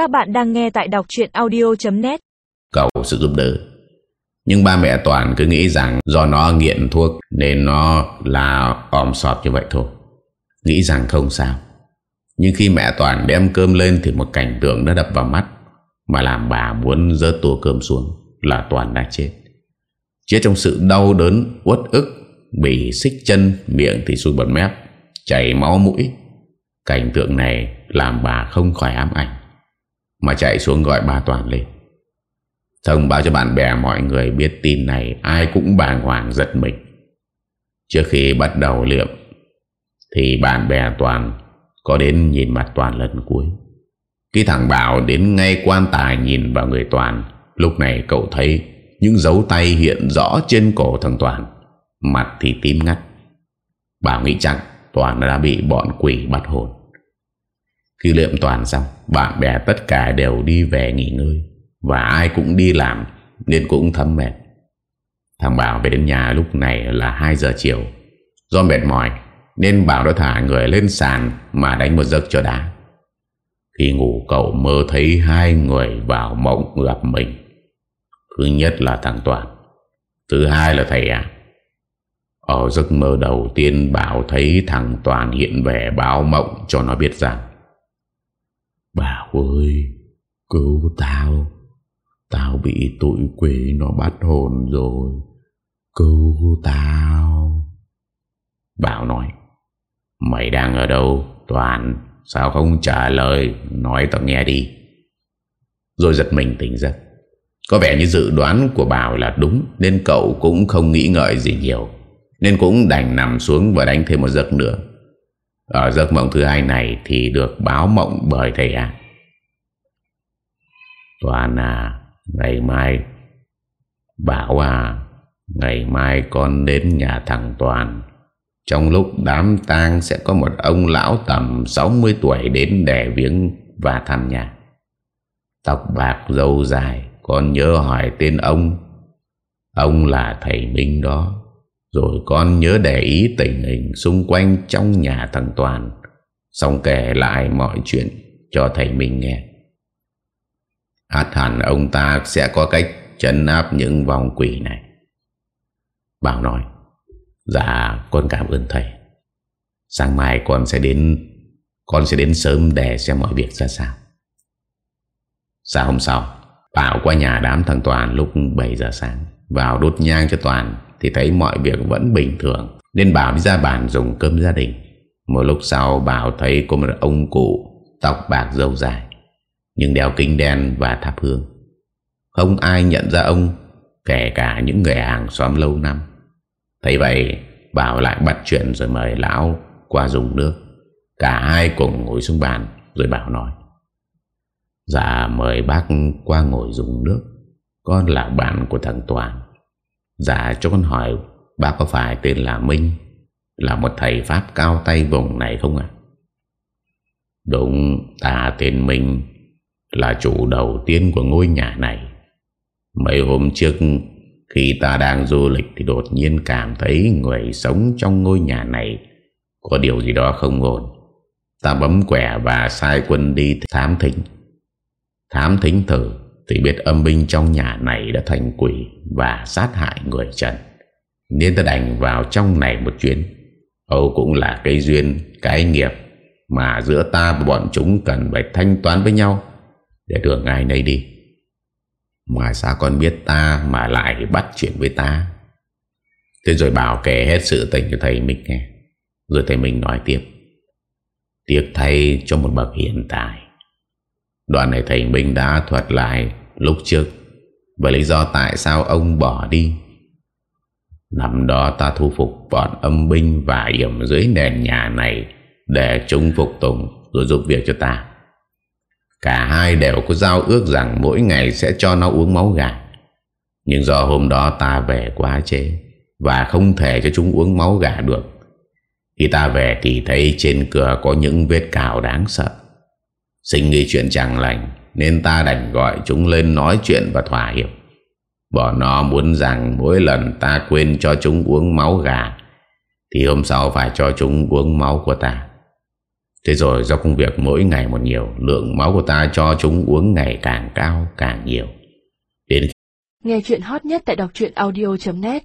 Các bạn đang nghe tại đọc chuyện audio.net cầu sự giúp đỡ. Nhưng ba mẹ Toàn cứ nghĩ rằng Do nó nghiện thuốc Nên nó là òm sọp như vậy thôi. Nghĩ rằng không sao. Nhưng khi mẹ Toàn đem cơm lên Thì một cảnh tượng đã đập vào mắt Mà làm bà muốn rớt tô cơm xuống Là Toàn đã chết. Chết trong sự đau đớn, uất ức, Bị xích chân, Miệng thì sùi bật mép, Chảy máu mũi. Cảnh tượng này làm bà không khỏi ám ảnh. Mà chạy xuống gọi ba Toàn lên. Thông báo cho bạn bè mọi người biết tin này, Ai cũng bàng hoàng giật mình. Trước khi bắt đầu liệm, Thì bạn bè Toàn Có đến nhìn mặt Toàn lần cuối. Khi thằng Bảo đến ngay quan tài nhìn vào người Toàn. Lúc này cậu thấy Những dấu tay hiện rõ trên cổ thằng Toàn. Mặt thì tím ngắt. Bảo nghĩ chẳng Toàn đã bị bọn quỷ bắt hồn. Khi liệm Toàn xong, Bạn bè tất cả đều đi về nghỉ ngơi. Và ai cũng đi làm, Nên cũng thấm mệt. Thằng Bảo về đến nhà lúc này là 2 giờ chiều. Do mệt mỏi, Nên Bảo đã thả người lên sàn Mà đánh một giấc cho đá Khi ngủ, cậu mơ thấy hai người vào mộng gặp mình. Thứ nhất là thằng Toàn, Thứ hai là thầy ạ. Ở giấc mơ đầu tiên, Bảo thấy thằng Toàn hiện về báo mộng cho nó biết rằng Bảo ơi, Cứu tao. Tao bị tụi quỷ nó bắt hồn rồi. Cứu tao. Bảo nói, Mày đang ở đâu, Toàn? Sao không trả lời? Nói tao nghe đi. Rồi giật mình tỉnh giấc. Có vẻ như dự đoán của Bảo là đúng, Nên cậu cũng không nghĩ ngợi gì nhiều, nên cũng đành nằm xuống và đánh thêm một giấc nữa. Ở giấc mộng thứ hai này Thì được báo mộng bởi thầy ạ Toàn à Ngày mai Bảo à Ngày mai con đến nhà thằng Toàn. Trong lúc đám tang Sẽ có một ông lão tầm 60 tuổi Đến để viếng và thăm nhà. Tóc bạc dâu dài, Con nhớ hỏi tên ông. Ông là thầy Minh đó. Rồi con nhớ để ý tình hình xung quanh trong nhà thằng Toàn. Xong kể lại mọi chuyện cho thầy Minh nghe. Hát hẳn ông ta sẽ có cách chấn áp những vòng quỷ này. Bảo nói Dạ con cảm ơn thầy. Sáng mai con sẽ đến, Con sẽ đến sớm để xem mọi việc ra sao. Sáng hôm sau, Bảo qua nhà đám thằng Toàn lúc 7 giờ sáng. Vào đốt nhang cho Toàn thì thấy mọi việc vẫn bình thường. Nên Bảo đi ra bàn dùng cơm gia đình. Một lúc sau Bảo thấy có một ông cụ Tóc bạc dâu dài. Nhưng đeo kính đen và thắp hương. Không ai nhận ra ông, Kể cả những người hàng xóm lâu năm. Thấy vậy, Bảo lại bắt chuyện rồi mời lão qua dùng nước. Cả hai cùng ngồi xuống bàn Rồi Bảo nói. Dạ mời bác qua ngồi dùng nước. Con là bạn của thằng Toàn. Dạ cho con hỏi Bác có phải tên là Minh? Là một thầy Pháp cao tay vùng này không ạ? Đúng, ta tên Minh. Là chủ đầu tiên của ngôi nhà này. Mấy hôm trước, Khi ta đang du lịch Thì đột nhiên cảm thấy Người sống trong ngôi nhà này Có điều gì đó không ổn. Ta bấm quẻ và sai quân đi thám thính. Thám thính thử thì biết âm binh trong nhà này đã thành quỷ Và sát hại người Trần. Nên ta đành vào trong này một chuyến. Âu cũng là cái duyên, Cái nghiệp Mà giữa ta và bọn chúng cần phải thanh toán với nhau. Để đường ai nấy đi. Mà sao con biết ta Mà lại bắt chuyện với ta. Thế rồi bảo kể hết sự tình cho thầy mình nghe. Rồi thầy mình nói tiếp. Tiếc thay cho một bậc hiện tại. Đoạn này thầy Minh đã thuật lại lúc trước. Và lý do tại sao ông bỏ đi. Năm đó ta thu phục bọn âm binh và yểm dưới nền nhà này Để chúng phục tùng rồi giúp việc cho ta. Cả hai đều có giao ước rằng mỗi ngày sẽ cho nó uống máu gà. Nhưng do hôm đó ta về quá chế Và không thể cho chúng uống máu gà được, Khi ta về thì thấy trên cửa có những vết cào đáng sợ. Sinh nghi chuyện chẳng lành, Nên ta đành gọi chúng lên nói chuyện và thỏa hiệp. Bọn nó muốn rằng mỗi lần ta quên cho chúng uống máu gà, Thì hôm sau phải cho chúng uống máu của ta. Thế rồi do công việc mỗi ngày một nhiều, Lượng máu của ta cho chúng uống ngày càng cao, càng nhiều. Đến Nghe chuyện hot nhất tại đọc audio.net